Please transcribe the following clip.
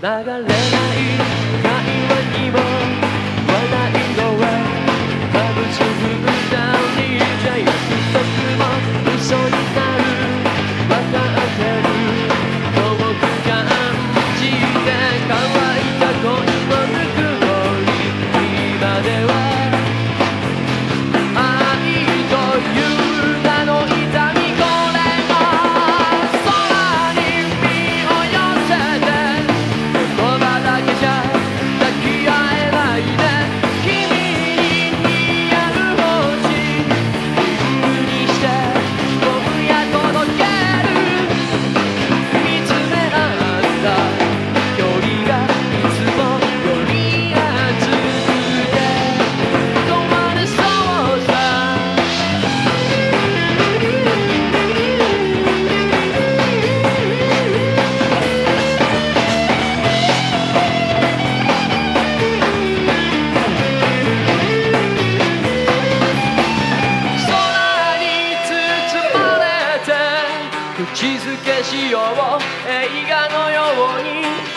流れない静けしよう。映画のように